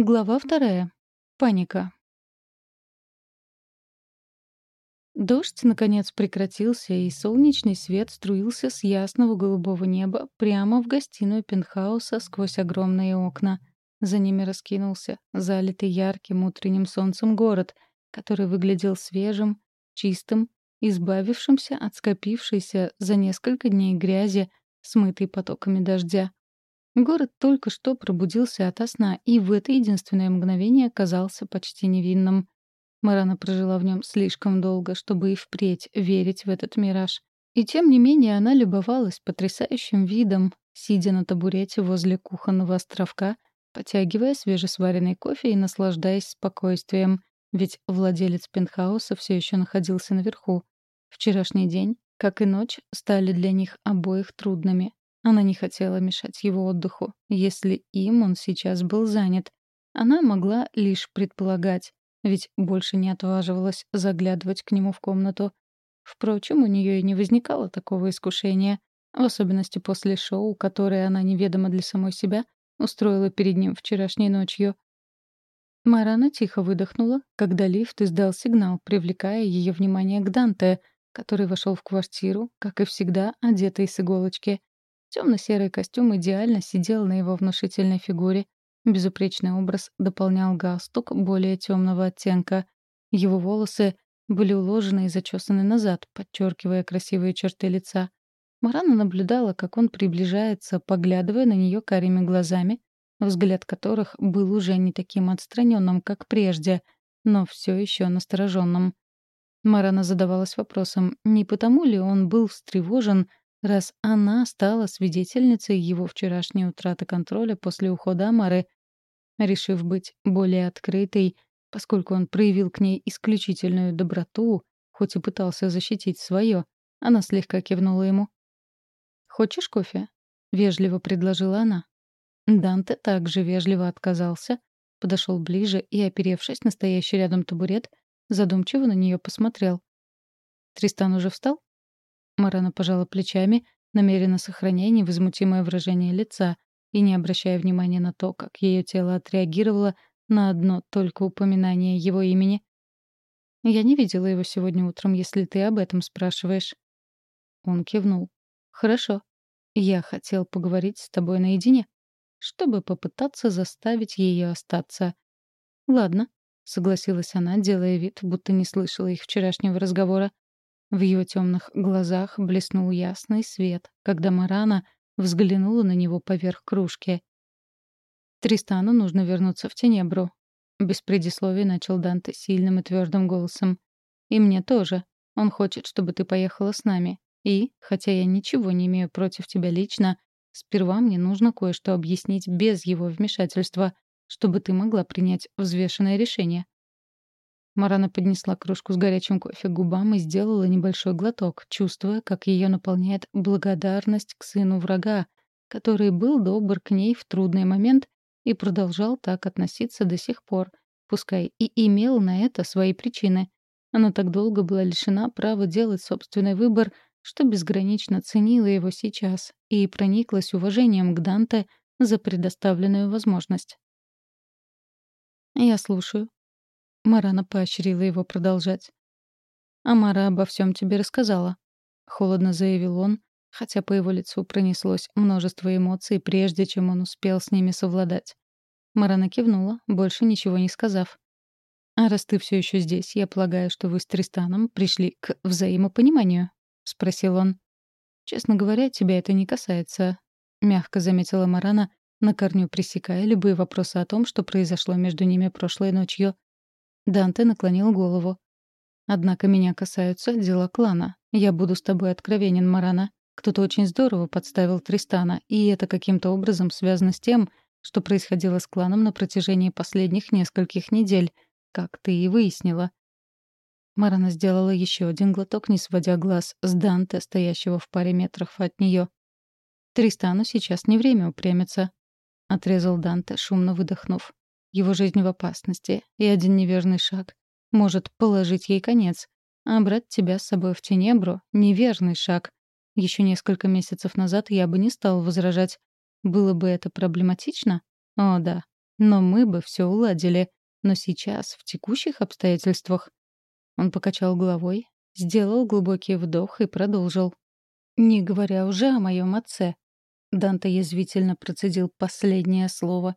Глава вторая. Паника. Дождь, наконец, прекратился, и солнечный свет струился с ясного голубого неба прямо в гостиную пентхауса сквозь огромные окна. За ними раскинулся, залитый ярким утренним солнцем город, который выглядел свежим, чистым, избавившимся от скопившейся за несколько дней грязи, смытой потоками дождя. Город только что пробудился ото сна и в это единственное мгновение казался почти невинным. Марана прожила в нем слишком долго, чтобы и впредь верить в этот мираж. И тем не менее она любовалась потрясающим видом, сидя на табурете возле кухонного островка, потягивая свежесваренный кофе и наслаждаясь спокойствием, ведь владелец пентхауса все еще находился наверху. Вчерашний день, как и ночь, стали для них обоих трудными. Она не хотела мешать его отдыху, если им он сейчас был занят. Она могла лишь предполагать, ведь больше не отваживалась заглядывать к нему в комнату. Впрочем, у нее и не возникало такого искушения, в особенности после шоу, которое она неведомо для самой себя устроила перед ним вчерашней ночью. Марана тихо выдохнула, когда лифт издал сигнал, привлекая ее внимание к Данте, который вошел в квартиру, как и всегда, одетый с иголочки. Темно-серый костюм идеально сидел на его внушительной фигуре. Безупречный образ дополнял галстук более темного оттенка. Его волосы были уложены и зачесаны назад, подчеркивая красивые черты лица. Марана наблюдала, как он приближается, поглядывая на нее карими глазами, взгляд которых был уже не таким отстраненным, как прежде, но все еще настороженным. Марана задавалась вопросом, не потому ли он был встревожен, раз она стала свидетельницей его вчерашней утраты контроля после ухода Амары, решив быть более открытой, поскольку он проявил к ней исключительную доброту, хоть и пытался защитить свое, она слегка кивнула ему. «Хочешь кофе?» — вежливо предложила она. Данте также вежливо отказался, подошел ближе и, оперевшись на стоящий рядом табурет, задумчиво на нее посмотрел. «Тристан уже встал?» Марана пожала плечами, намеренно сохраняя невозмутимое выражение лица и не обращая внимания на то, как ее тело отреагировало на одно только упоминание его имени. «Я не видела его сегодня утром, если ты об этом спрашиваешь». Он кивнул. «Хорошо. Я хотел поговорить с тобой наедине, чтобы попытаться заставить ее остаться». «Ладно», — согласилась она, делая вид, будто не слышала их вчерашнего разговора. В ее темных глазах блеснул ясный свет, когда Марана взглянула на него поверх кружки. «Тристану нужно вернуться в Тенебру», — без предисловий начал Данте сильным и твердым голосом. «И мне тоже. Он хочет, чтобы ты поехала с нами. И, хотя я ничего не имею против тебя лично, сперва мне нужно кое-что объяснить без его вмешательства, чтобы ты могла принять взвешенное решение. Марана поднесла кружку с горячим кофе к губам и сделала небольшой глоток, чувствуя, как ее наполняет благодарность к сыну врага, который был добр к ней в трудный момент и продолжал так относиться до сих пор, пускай и имел на это свои причины. Она так долго была лишена права делать собственный выбор, что безгранично ценила его сейчас и прониклась уважением к Данте за предоставленную возможность. «Я слушаю», Марана поощрила его продолжать. «Амара обо всем тебе рассказала», — холодно заявил он, хотя по его лицу пронеслось множество эмоций, прежде чем он успел с ними совладать. Марана кивнула, больше ничего не сказав. «А раз ты все еще здесь, я полагаю, что вы с Тристаном пришли к взаимопониманию?» — спросил он. «Честно говоря, тебя это не касается», — мягко заметила Марана, на корню пресекая любые вопросы о том, что произошло между ними прошлой ночью. Данте наклонил голову. «Однако меня касаются дела клана. Я буду с тобой откровенен, Марана. Кто-то очень здорово подставил Тристана, и это каким-то образом связано с тем, что происходило с кланом на протяжении последних нескольких недель, как ты и выяснила». Марана сделала еще один глоток, не сводя глаз с Данте, стоящего в паре метров от нее. «Тристану сейчас не время упрямиться», — отрезал Данте, шумно выдохнув. Его жизнь в опасности, и один неверный шаг может положить ей конец. А брать тебя с собой в Тенебру — неверный шаг. Еще несколько месяцев назад я бы не стал возражать. Было бы это проблематично? О, да. Но мы бы все уладили. Но сейчас, в текущих обстоятельствах... Он покачал головой, сделал глубокий вдох и продолжил. «Не говоря уже о моем отце». Данте язвительно процедил последнее слово.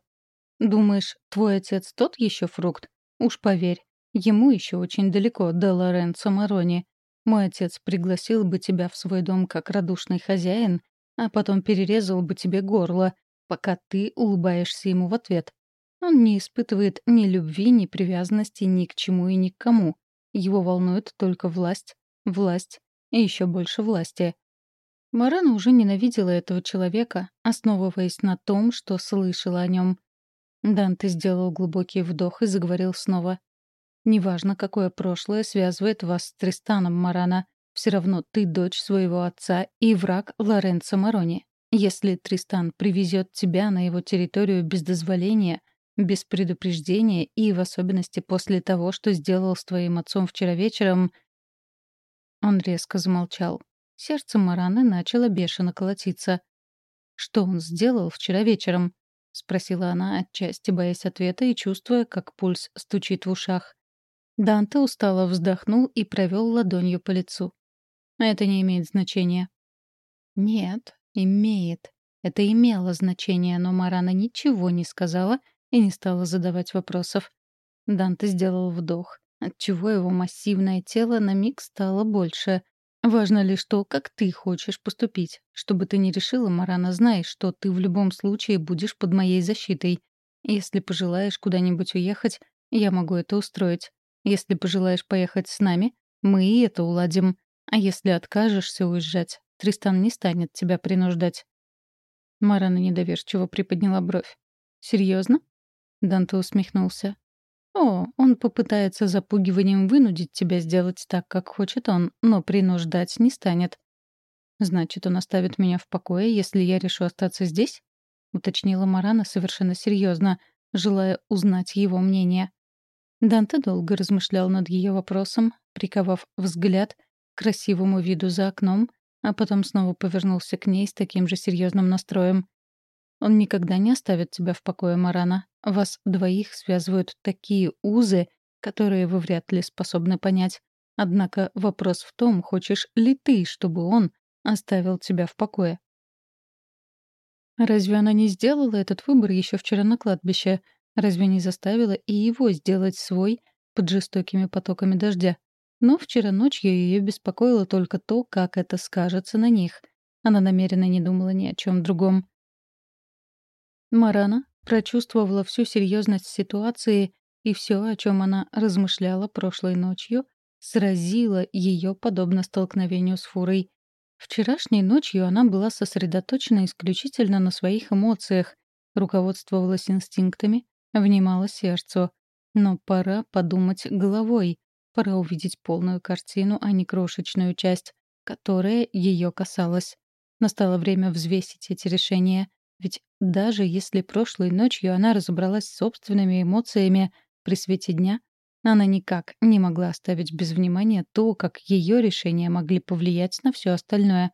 «Думаешь, твой отец тот еще фрукт? Уж поверь, ему еще очень далеко до Лоренцо Марони. Мой отец пригласил бы тебя в свой дом как радушный хозяин, а потом перерезал бы тебе горло, пока ты улыбаешься ему в ответ. Он не испытывает ни любви, ни привязанности ни к чему и ни к кому. Его волнует только власть, власть и еще больше власти. Марана уже ненавидела этого человека, основываясь на том, что слышала о нем. Данте сделал глубокий вдох и заговорил снова. «Неважно, какое прошлое связывает вас с Тристаном Марана, все равно ты дочь своего отца и враг Лоренцо Марони. Если Тристан привезет тебя на его территорию без дозволения, без предупреждения и в особенности после того, что сделал с твоим отцом вчера вечером...» Он резко замолчал. Сердце Мараны начало бешено колотиться. «Что он сделал вчера вечером?» — спросила она, отчасти боясь ответа и чувствуя, как пульс стучит в ушах. Данте устало вздохнул и провел ладонью по лицу. «Это не имеет значения». «Нет, имеет. Это имело значение, но Марана ничего не сказала и не стала задавать вопросов. Данте сделал вдох, отчего его массивное тело на миг стало больше. Важно лишь то, как ты хочешь поступить. Чтобы ты не решила, Марана, знай, что ты в любом случае будешь под моей защитой. Если пожелаешь куда-нибудь уехать, я могу это устроить. Если пожелаешь поехать с нами, мы и это уладим. А если откажешься уезжать, Тристан не станет тебя принуждать. Марана недоверчиво приподняла бровь. «Серьезно?» Данте усмехнулся. О, он попытается запугиванием вынудить тебя сделать так, как хочет он, но принуждать не станет. Значит, он оставит меня в покое, если я решу остаться здесь? уточнила Марана совершенно серьезно, желая узнать его мнение. Данте долго размышлял над ее вопросом, приковав взгляд к красивому виду за окном, а потом снова повернулся к ней с таким же серьезным настроем. Он никогда не оставит тебя в покое, Марана. Вас двоих связывают такие узы, которые вы вряд ли способны понять. Однако вопрос в том, хочешь ли ты, чтобы он оставил тебя в покое. Разве она не сделала этот выбор еще вчера на кладбище? Разве не заставила и его сделать свой под жестокими потоками дождя? Но вчера ночью ее беспокоило только то, как это скажется на них. Она намеренно не думала ни о чем другом. Марана прочувствовала всю серьезность ситуации и все, о чем она размышляла прошлой ночью, сразило ее подобно столкновению с фурой. Вчерашней ночью она была сосредоточена исключительно на своих эмоциях, руководствовалась инстинктами, внимала сердцу. Но пора подумать головой, пора увидеть полную картину, а не крошечную часть, которая ее касалась. Настало время взвесить эти решения — ведь даже если прошлой ночью она разобралась с собственными эмоциями при свете дня, она никак не могла оставить без внимания то, как ее решения могли повлиять на все остальное.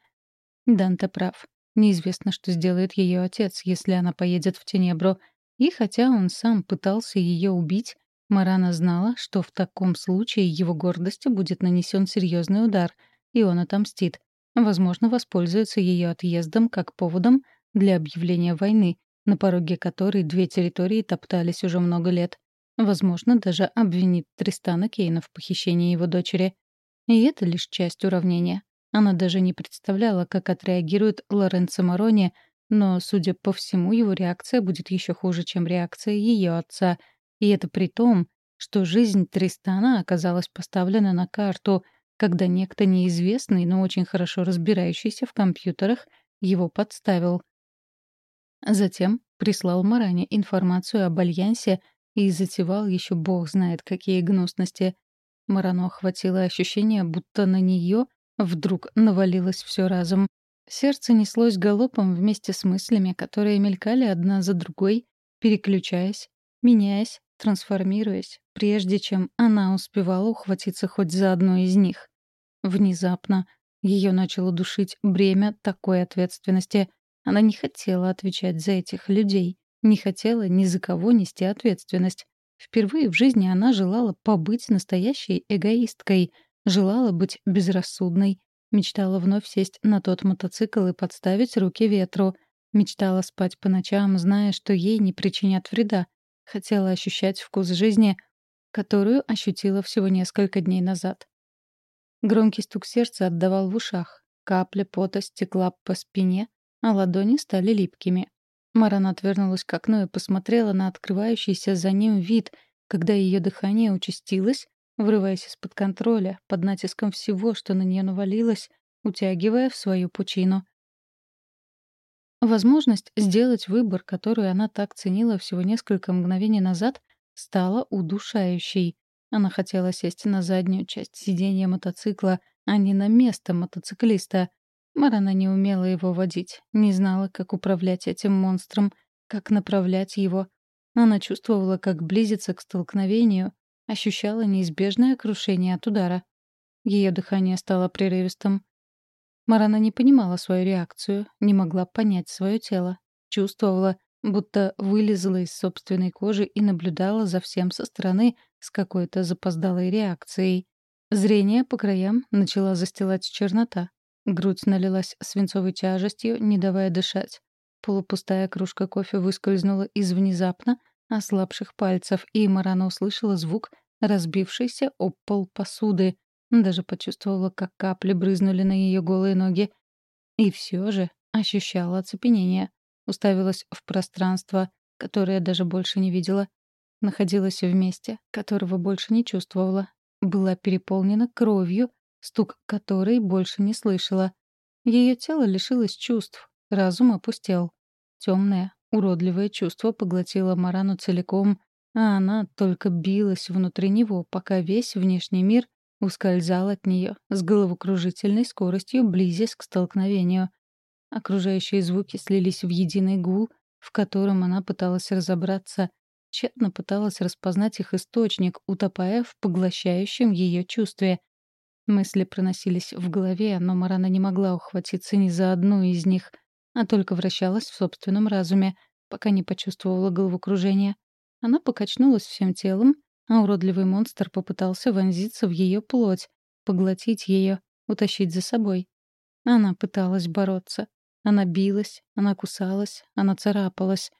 Данте прав. Неизвестно, что сделает ее отец, если она поедет в Тенебро. И хотя он сам пытался ее убить, Марана знала, что в таком случае его гордости будет нанесен серьезный удар, и он отомстит. Возможно, воспользуется ее отъездом как поводом — для объявления войны, на пороге которой две территории топтались уже много лет. Возможно, даже обвинит Тристана Кейна в похищении его дочери. И это лишь часть уравнения. Она даже не представляла, как отреагирует Лоренцо Марони, но, судя по всему, его реакция будет еще хуже, чем реакция ее отца. И это при том, что жизнь Тристана оказалась поставлена на карту, когда некто неизвестный, но очень хорошо разбирающийся в компьютерах, его подставил. Затем прислал Маране информацию об Альянсе и затевал еще бог знает какие гнусности. Марану охватило ощущение, будто на нее вдруг навалилось все разом. Сердце неслось галопом вместе с мыслями, которые мелькали одна за другой, переключаясь, меняясь, трансформируясь, прежде чем она успевала ухватиться хоть за одну из них. Внезапно ее начало душить бремя такой ответственности — она не хотела отвечать за этих людей. Не хотела ни за кого нести ответственность. Впервые в жизни она желала побыть настоящей эгоисткой, желала быть безрассудной, мечтала вновь сесть на тот мотоцикл и подставить руки ветру, мечтала спать по ночам, зная, что ей не причинят вреда, хотела ощущать вкус жизни, которую ощутила всего несколько дней назад. Громкий стук сердца отдавал в ушах, капля пота стекла по спине, а ладони стали липкими. Марана отвернулась к окну и посмотрела на открывающийся за ним вид, когда ее дыхание участилось, врываясь из-под контроля, под натиском всего, что на нее навалилось, утягивая в свою пучину. Возможность сделать выбор, который она так ценила всего несколько мгновений назад, стала удушающей. Она хотела сесть на заднюю часть сиденья мотоцикла, а не на место мотоциклиста. Марана не умела его водить, не знала, как управлять этим монстром, как направлять его. Она чувствовала, как близится к столкновению, ощущала неизбежное крушение от удара. Ее дыхание стало прерывистым. Марана не понимала свою реакцию, не могла понять свое тело. Чувствовала, будто вылезла из собственной кожи и наблюдала за всем со стороны с какой-то запоздалой реакцией. Зрение по краям начала застилать чернота. Грудь налилась свинцовой тяжестью, не давая дышать. Полупустая кружка кофе выскользнула из внезапно ослабших пальцев, и Марана услышала звук разбившейся об пол посуды, даже почувствовала, как капли брызнули на ее голые ноги. И все же ощущала оцепенение. Уставилась в пространство, которое даже больше не видела. Находилась в месте, которого больше не чувствовала. Была переполнена кровью, стук которой больше не слышала. Ее тело лишилось чувств, разум опустел. Темное, уродливое чувство поглотило Марану целиком, а она только билась внутри него, пока весь внешний мир ускользал от нее с головокружительной скоростью, близясь к столкновению. Окружающие звуки слились в единый гул, в котором она пыталась разобраться, тщетно пыталась распознать их источник, утопая в поглощающем ее чувстве. Мысли проносились в голове, но Марана не могла ухватиться ни за одну из них, а только вращалась в собственном разуме, пока не почувствовала головокружение. Она покачнулась всем телом, а уродливый монстр попытался вонзиться в ее плоть, поглотить ее, утащить за собой. Она пыталась бороться. Она билась, она кусалась, она царапалась.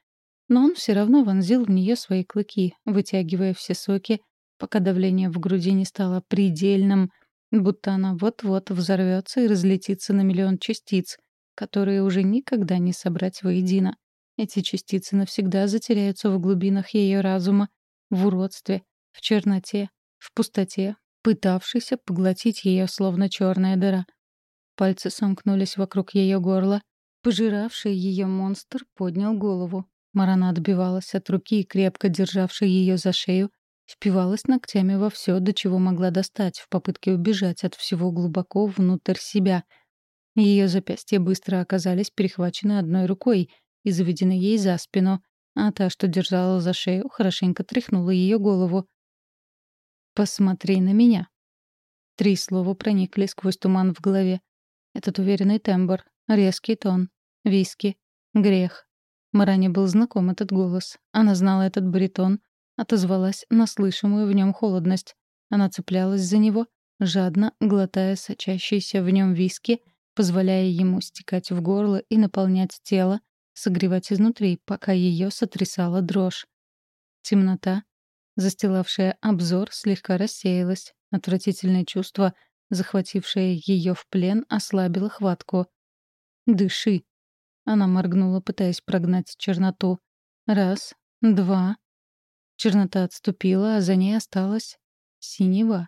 Но он все равно вонзил в нее свои клыки, вытягивая все соки, пока давление в груди не стало предельным, будто она вот-вот взорвется и разлетится на миллион частиц, которые уже никогда не собрать воедино. Эти частицы навсегда затеряются в глубинах ее разума, в уродстве, в черноте, в пустоте, пытавшейся поглотить ее словно черная дыра. Пальцы сомкнулись вокруг ее горла. Пожиравший ее монстр поднял голову. Марана отбивалась от руки, крепко державшей ее за шею, впивалась ногтями во все, до чего могла достать, в попытке убежать от всего глубоко внутрь себя. Ее запястья быстро оказались перехвачены одной рукой, и заведены ей за спину, а та, что держала за шею, хорошенько тряхнула ее голову. «Посмотри на меня». Три слова проникли сквозь туман в голове. Этот уверенный тембр, резкий тон, виски, грех. Маране был знаком этот голос. Она знала этот баритон, отозвалась на слышимую в нем холодность. Она цеплялась за него, жадно глотая сочащиеся в нем виски, позволяя ему стекать в горло и наполнять тело, согревать изнутри, пока ее сотрясала дрожь. Темнота, застилавшая обзор, слегка рассеялась. Отвратительное чувство, захватившее ее в плен, ослабило хватку. «Дыши!» Она моргнула, пытаясь прогнать черноту. Раз, два. Чернота отступила, а за ней осталась синева.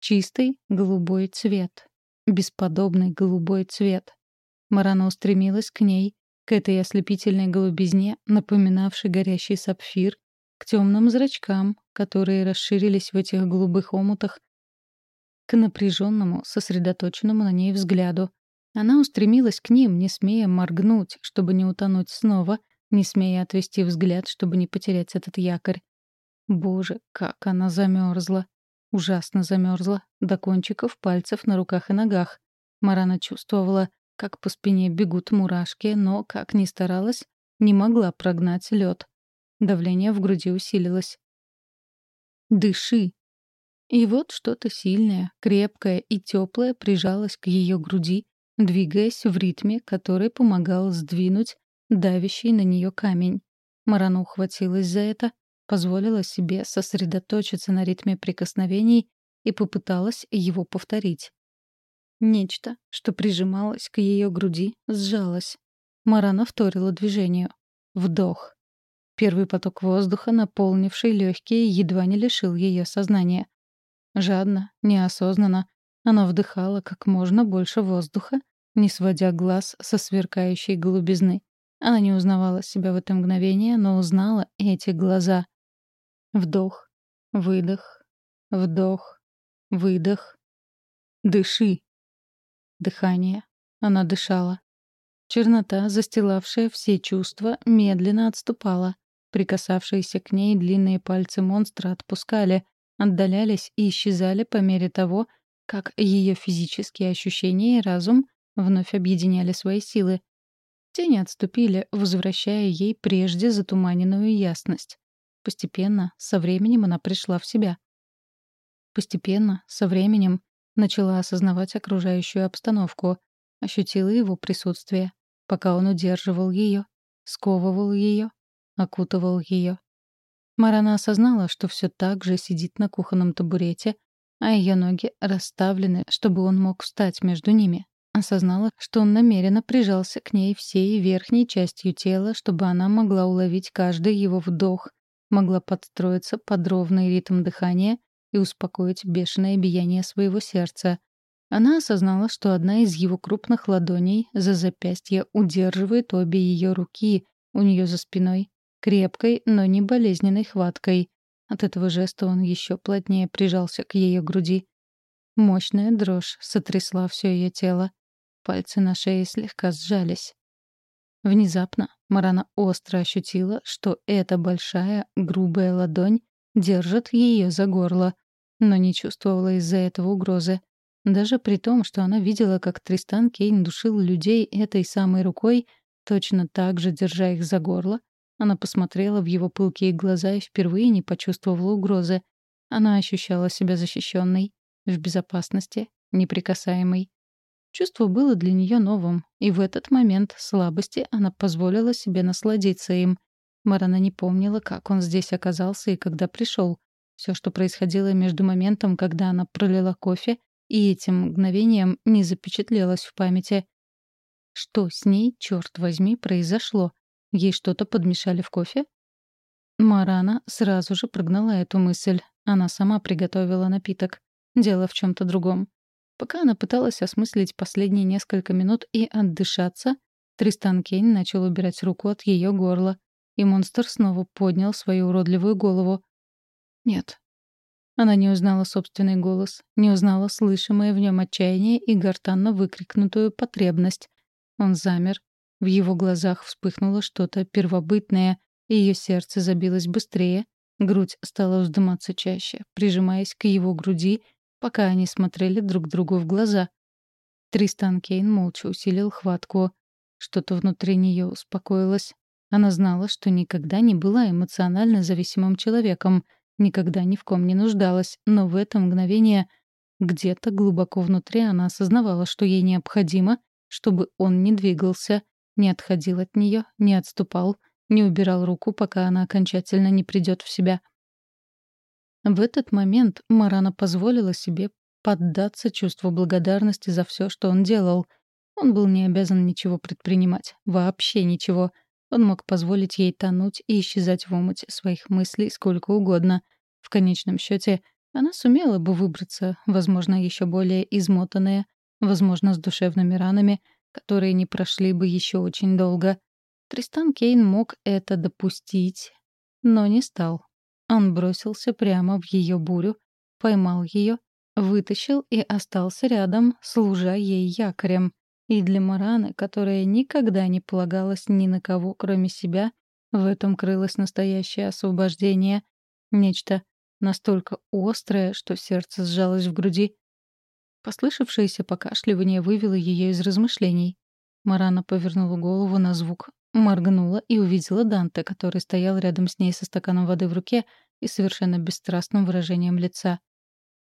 Чистый голубой цвет. Бесподобный голубой цвет. Марана устремилась к ней, к этой ослепительной голубизне, напоминавшей горящий сапфир, к темным зрачкам, которые расширились в этих голубых омутах, к напряженному, сосредоточенному на ней взгляду. Она устремилась к ним, не смея моргнуть, чтобы не утонуть снова, не смея отвести взгляд, чтобы не потерять этот якорь. Боже, как она замерзла! Ужасно замерзла, до кончиков пальцев на руках и ногах. Марана чувствовала, как по спине бегут мурашки, но, как ни старалась, не могла прогнать лед. Давление в груди усилилось. «Дыши!» И вот что-то сильное, крепкое и теплое прижалось к ее груди, двигаясь в ритме, который помогал сдвинуть давящий на нее камень. Марана ухватилась за это, позволила себе сосредоточиться на ритме прикосновений и попыталась его повторить. Нечто, что прижималось к ее груди, сжалось. Марана вторила движению. Вдох. Первый поток воздуха, наполнивший легкие, едва не лишил ее сознания. Жадно, неосознанно, она вдыхала как можно больше воздуха, не сводя глаз со сверкающей голубизны. Она не узнавала себя в это мгновение, но узнала эти глаза. Вдох, выдох, вдох, выдох. Дыши. Дыхание. Она дышала. Чернота, застилавшая все чувства, медленно отступала. Прикасавшиеся к ней длинные пальцы монстра отпускали, отдалялись и исчезали по мере того, как ее физические ощущения и разум вновь объединяли свои силы. Тени отступили, возвращая ей прежде затуманенную ясность. Постепенно, со временем она пришла в себя. Постепенно, со временем, начала осознавать окружающую обстановку, ощутила его присутствие, пока он удерживал ее, сковывал ее, окутывал ее. Марана осознала, что все так же сидит на кухонном табурете, а ее ноги расставлены, чтобы он мог встать между ними. Осознала, что он намеренно прижался к ней всей верхней частью тела, чтобы она могла уловить каждый его вдох, могла подстроиться под ровный ритм дыхания и успокоить бешеное биение своего сердца. Она осознала, что одна из его крупных ладоней за запястье удерживает обе ее руки у нее за спиной, крепкой, но не болезненной хваткой. От этого жеста он еще плотнее прижался к ее груди. Мощная дрожь сотрясла все ее тело. Пальцы на шее слегка сжались. Внезапно Марана остро ощутила, что эта большая, грубая ладонь держит ее за горло, но не чувствовала из-за этого угрозы. Даже при том, что она видела, как Тристан Кейн душил людей этой самой рукой, точно так же держа их за горло, она посмотрела в его пылкие глаза и впервые не почувствовала угрозы. Она ощущала себя защищенной, в безопасности, неприкасаемой. Чувство было для нее новым, и в этот момент слабости она позволила себе насладиться им. Марана не помнила, как он здесь оказался и когда пришел. Все, что происходило между моментом, когда она пролила кофе, и этим мгновением не запечатлелось в памяти. Что с ней, черт возьми, произошло? Ей что-то подмешали в кофе? Марана сразу же прогнала эту мысль. Она сама приготовила напиток. Дело в чем то другом. Пока она пыталась осмыслить последние несколько минут и отдышаться, Тристан Кейн начал убирать руку от ее горла, и монстр снова поднял свою уродливую голову. Нет. Она не узнала собственный голос, не узнала слышимое в нем отчаяние и гортанно выкрикнутую потребность. Он замер. В его глазах вспыхнуло что-то первобытное, и ее сердце забилось быстрее, грудь стала вздыматься чаще, прижимаясь к его груди пока они смотрели друг другу в глаза. Тристан Кейн молча усилил хватку. Что-то внутри нее успокоилось. Она знала, что никогда не была эмоционально зависимым человеком, никогда ни в ком не нуждалась, но в это мгновение где-то глубоко внутри она осознавала, что ей необходимо, чтобы он не двигался, не отходил от нее, не отступал, не убирал руку, пока она окончательно не придет в себя — в этот момент Марана позволила себе поддаться чувству благодарности за все, что он делал. Он был не обязан ничего предпринимать. Вообще ничего. Он мог позволить ей тонуть и исчезать в омуте своих мыслей сколько угодно. В конечном счете, она сумела бы выбраться, возможно, еще более измотанная, возможно, с душевными ранами, которые не прошли бы еще очень долго. Тристан Кейн мог это допустить, но не стал. Он бросился прямо в ее бурю, поймал ее, вытащил и остался рядом, служа ей якорем. И для Мараны, которая никогда не полагалась ни на кого, кроме себя, в этом крылось настоящее освобождение. Нечто настолько острое, что сердце сжалось в груди. Послышавшееся покашливание вывело ее из размышлений. Марана повернула голову на звук моргнула и увидела Данте, который стоял рядом с ней со стаканом воды в руке и совершенно бесстрастным выражением лица.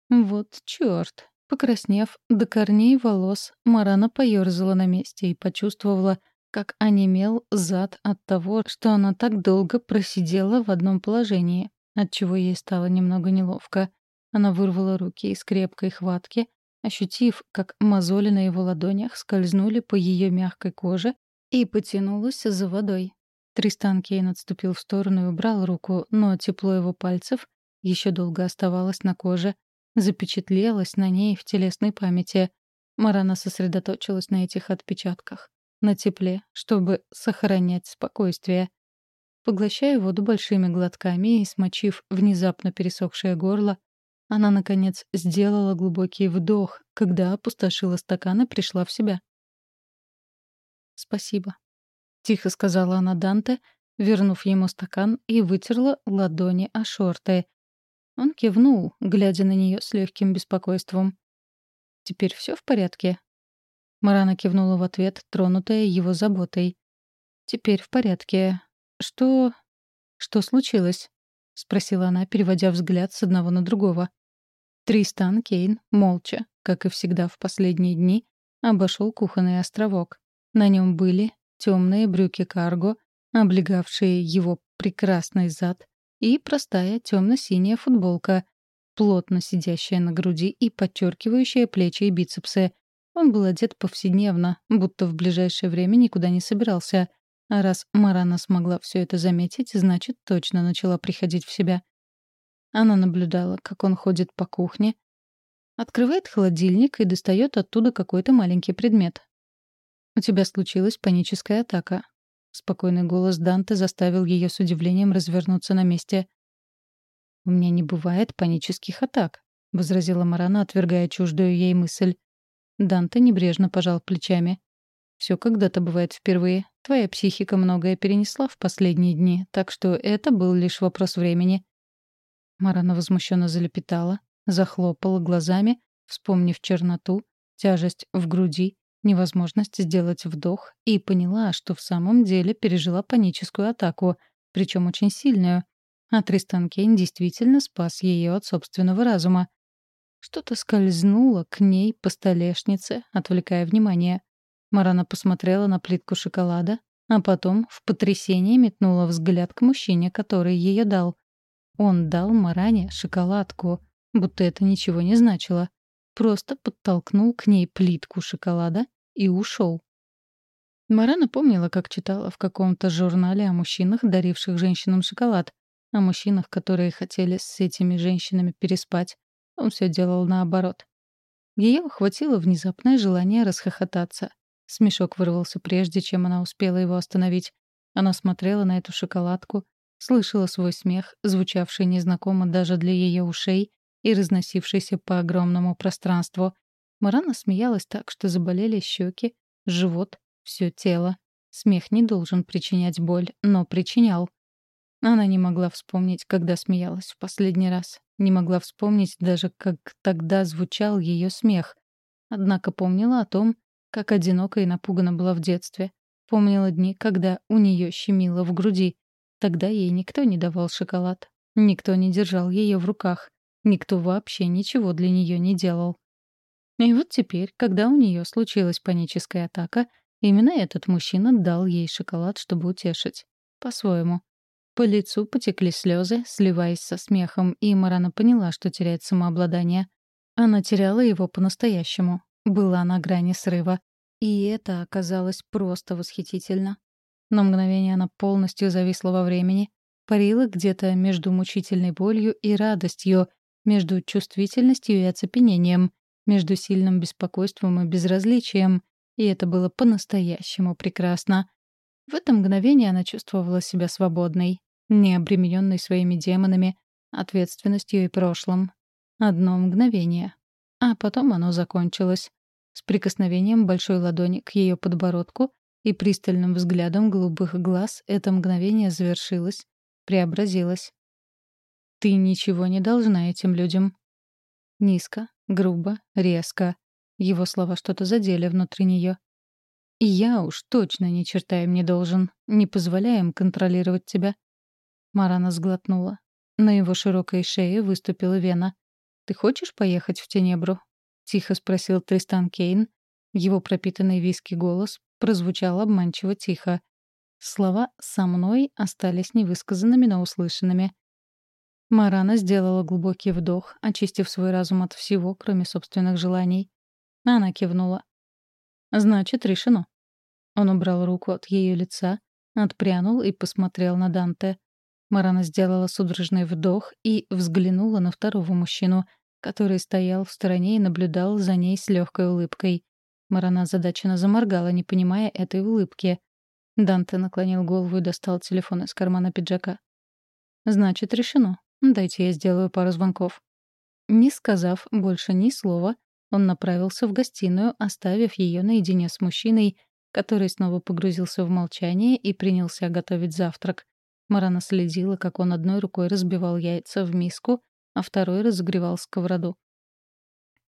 Вот чёрт. Покраснев до корней волос, Марана поёрзала на месте и почувствовала, как онемел зад от того, что она так долго просидела в одном положении, отчего ей стало немного неловко. Она вырвала руки из крепкой хватки, ощутив, как мозоли на его ладонях скользнули по ее мягкой коже и потянулась за водой. Тристан Кейн отступил в сторону и убрал руку, но тепло его пальцев еще долго оставалось на коже, запечатлелось на ней в телесной памяти. Марана сосредоточилась на этих отпечатках, на тепле, чтобы сохранять спокойствие. Поглощая воду большими глотками и смочив внезапно пересохшее горло, она, наконец, сделала глубокий вдох, когда опустошила стакан и пришла в себя. «Спасибо», — тихо сказала она Данте, вернув ему стакан и вытерла ладони о шорты. Он кивнул, глядя на нее с легким беспокойством. «Теперь все в порядке?» Марана кивнула в ответ, тронутая его заботой. «Теперь в порядке. Что... что случилось?» — спросила она, переводя взгляд с одного на другого. Тристан Кейн, молча, как и всегда в последние дни, обошел кухонный островок. На нем были темные брюки карго, облегавшие его прекрасный зад, и простая темно-синяя футболка, плотно сидящая на груди и подчеркивающая плечи и бицепсы. Он был одет повседневно, будто в ближайшее время никуда не собирался. А раз Марана смогла все это заметить, значит, точно начала приходить в себя. Она наблюдала, как он ходит по кухне, открывает холодильник и достает оттуда какой-то маленький предмет. «У тебя случилась паническая атака». Спокойный голос Данте заставил ее с удивлением развернуться на месте. «У меня не бывает панических атак», — возразила Марана, отвергая чуждую ей мысль. Данте небрежно пожал плечами. «Все когда-то бывает впервые. Твоя психика многое перенесла в последние дни, так что это был лишь вопрос времени. Марана возмущенно залепетала, захлопала глазами, вспомнив черноту, тяжесть в груди, невозможность сделать вдох, и поняла, что в самом деле пережила паническую атаку, причем очень сильную. А Тристан Кейн действительно спас ее от собственного разума. Что-то скользнуло к ней по столешнице, отвлекая внимание. Марана посмотрела на плитку шоколада, а потом в потрясении метнула взгляд к мужчине, который ее дал. Он дал Маране шоколадку, будто это ничего не значило. Просто подтолкнул к ней плитку шоколада и ушел. Марана помнила, как читала в каком-то журнале о мужчинах, даривших женщинам шоколад, о мужчинах, которые хотели с этими женщинами переспать. Он все делал наоборот. Ее охватило внезапное желание расхохотаться. Смешок вырвался прежде, чем она успела его остановить. Она смотрела на эту шоколадку, слышала свой смех, звучавший незнакомо даже для ее ушей и разносившийся по огромному пространству. Марана смеялась так, что заболели щеки, живот, все тело. Смех не должен причинять боль, но причинял. Она не могла вспомнить, когда смеялась в последний раз. Не могла вспомнить даже, как тогда звучал ее смех. Однако помнила о том, как одиноко и напугана была в детстве. Помнила дни, когда у нее щемило в груди, Тогда ей никто не давал шоколад. Никто не держал ее в руках. Никто вообще ничего для нее не делал. И вот теперь, когда у нее случилась паническая атака, именно этот мужчина дал ей шоколад, чтобы утешить. По-своему. По лицу потекли слезы, сливаясь со смехом, и Марана поняла, что теряет самообладание. Она теряла его по-настоящему. Была на грани срыва. И это оказалось просто восхитительно. На мгновение она полностью зависла во времени, парила где-то между мучительной болью и радостью, между чувствительностью и оцепенением, между сильным беспокойством и безразличием, и это было по-настоящему прекрасно. В это мгновение она чувствовала себя свободной, не обремененной своими демонами, ответственностью и прошлым. Одно мгновение. А потом оно закончилось. С прикосновением большой ладони к ее подбородку и пристальным взглядом голубых глаз это мгновение завершилось, преобразилось. «Ты ничего не должна этим людям». Низко, грубо, резко. Его слова что-то задели внутри нее. И я уж точно ни черта им не должен. Не позволяем контролировать тебя. Марана сглотнула. На его широкой шее выступила вена. «Ты хочешь поехать в Тенебру?» — тихо спросил Тристан Кейн. Его пропитанный виски голос прозвучал обманчиво тихо. Слова «со мной» остались невысказанными, но услышанными. Марана сделала глубокий вдох, очистив свой разум от всего, кроме собственных желаний. Она кивнула. «Значит, решено». Он убрал руку от ее лица, отпрянул и посмотрел на Данте. Марана сделала судорожный вдох и взглянула на второго мужчину, который стоял в стороне и наблюдал за ней с легкой улыбкой. Марана задаченно заморгала, не понимая этой улыбки. Данте наклонил голову и достал телефон из кармана пиджака. «Значит, решено. Дайте я сделаю пару звонков». Не сказав больше ни слова, он направился в гостиную, оставив ее наедине с мужчиной, который снова погрузился в молчание и принялся готовить завтрак. Марана следила, как он одной рукой разбивал яйца в миску, а второй разогревал сковороду.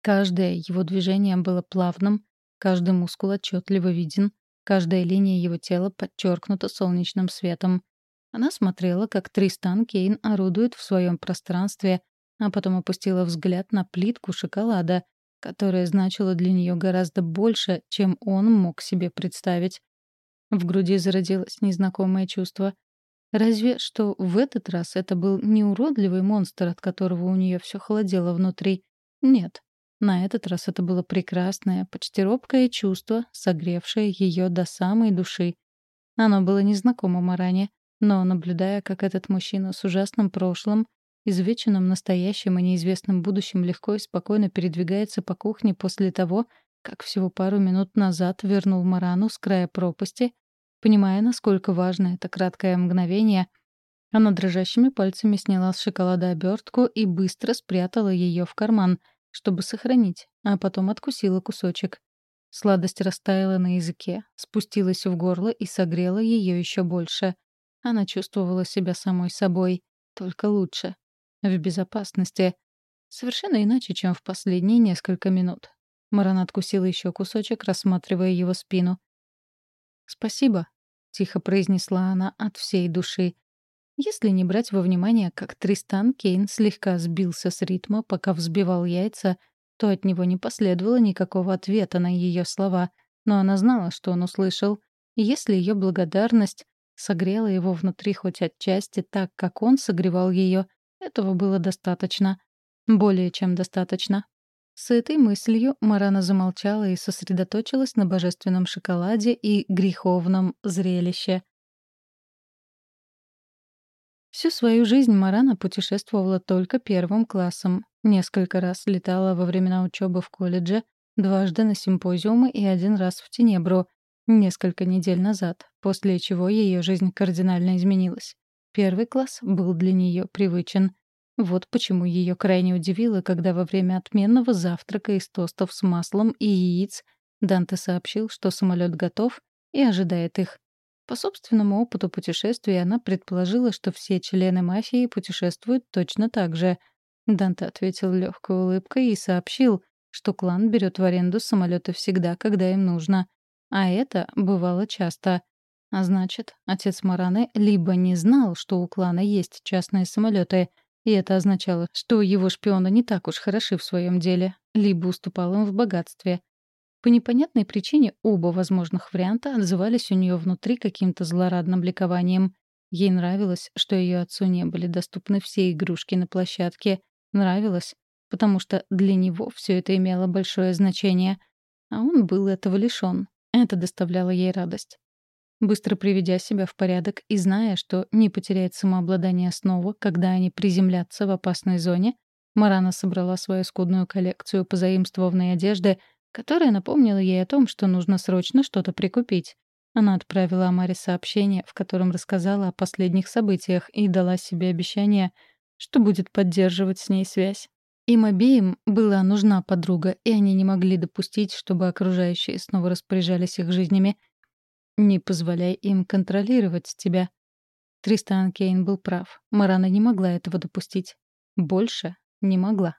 Каждое его движение было плавным, каждый мускул отчетливо виден, каждая линия его тела подчеркнута солнечным светом. Она смотрела, как Тристан Кейн орудует в своем пространстве, а потом опустила взгляд на плитку шоколада, которая значила для нее гораздо больше, чем он мог себе представить. В груди зародилось незнакомое чувство. Разве что в этот раз это был не уродливый монстр, от которого у нее все холодело внутри. Нет, на этот раз это было прекрасное, почти робкое чувство, согревшее ее до самой души. Оно было незнакомо Маране, но, наблюдая, как этот мужчина с ужасным прошлым извеченном настоящем и неизвестном будущем легко и спокойно передвигается по кухне после того, как всего пару минут назад вернул Марану с края пропасти, понимая, насколько важно это краткое мгновение, она дрожащими пальцами сняла с шоколада обертку и быстро спрятала ее в карман, чтобы сохранить, а потом откусила кусочек. Сладость растаяла на языке, спустилась в горло и согрела ее еще больше. Она чувствовала себя самой собой, только лучше в безопасности. Совершенно иначе, чем в последние несколько минут. Маран откусила еще кусочек, рассматривая его спину. «Спасибо», — тихо произнесла она от всей души. Если не брать во внимание, как Тристан Кейн слегка сбился с ритма, пока взбивал яйца, то от него не последовало никакого ответа на ее слова, но она знала, что он услышал. И если ее благодарность согрела его внутри хоть отчасти так, как он согревал ее, этого было достаточно. Более чем достаточно. С этой мыслью Марана замолчала и сосредоточилась на божественном шоколаде и греховном зрелище. Всю свою жизнь Марана путешествовала только первым классом. Несколько раз летала во времена учебы в колледже, дважды на симпозиумы и один раз в Тенебру, несколько недель назад, после чего ее жизнь кардинально изменилась. Первый класс был для нее привычен. Вот почему ее крайне удивило, когда во время отменного завтрака из тостов с маслом и яиц Данте сообщил, что самолет готов и ожидает их. По собственному опыту путешествия она предположила, что все члены мафии путешествуют точно так же. Данте ответил легкой улыбкой и сообщил, что клан берет в аренду самолеты всегда, когда им нужно. А это бывало часто. А значит, отец Мараны либо не знал, что у клана есть частные самолеты, и это означало, что его шпионы не так уж хороши в своем деле, либо уступал им в богатстве. По непонятной причине оба возможных варианта отзывались у нее внутри каким-то злорадным ликованием. Ей нравилось, что ее отцу не были доступны все игрушки на площадке. Нравилось, потому что для него все это имело большое значение. А он был этого лишён. Это доставляло ей радость. Быстро приведя себя в порядок и зная, что не потеряет самообладание снова, когда они приземлятся в опасной зоне, Марана собрала свою скудную коллекцию позаимствованной одежды, которая напомнила ей о том, что нужно срочно что-то прикупить. Она отправила Амаре сообщение, в котором рассказала о последних событиях и дала себе обещание, что будет поддерживать с ней связь. Им обеим была нужна подруга, и они не могли допустить, чтобы окружающие снова распоряжались их жизнями — не позволяй им контролировать тебя. Тристан Кейн был прав. Марана не могла этого допустить. Больше не могла.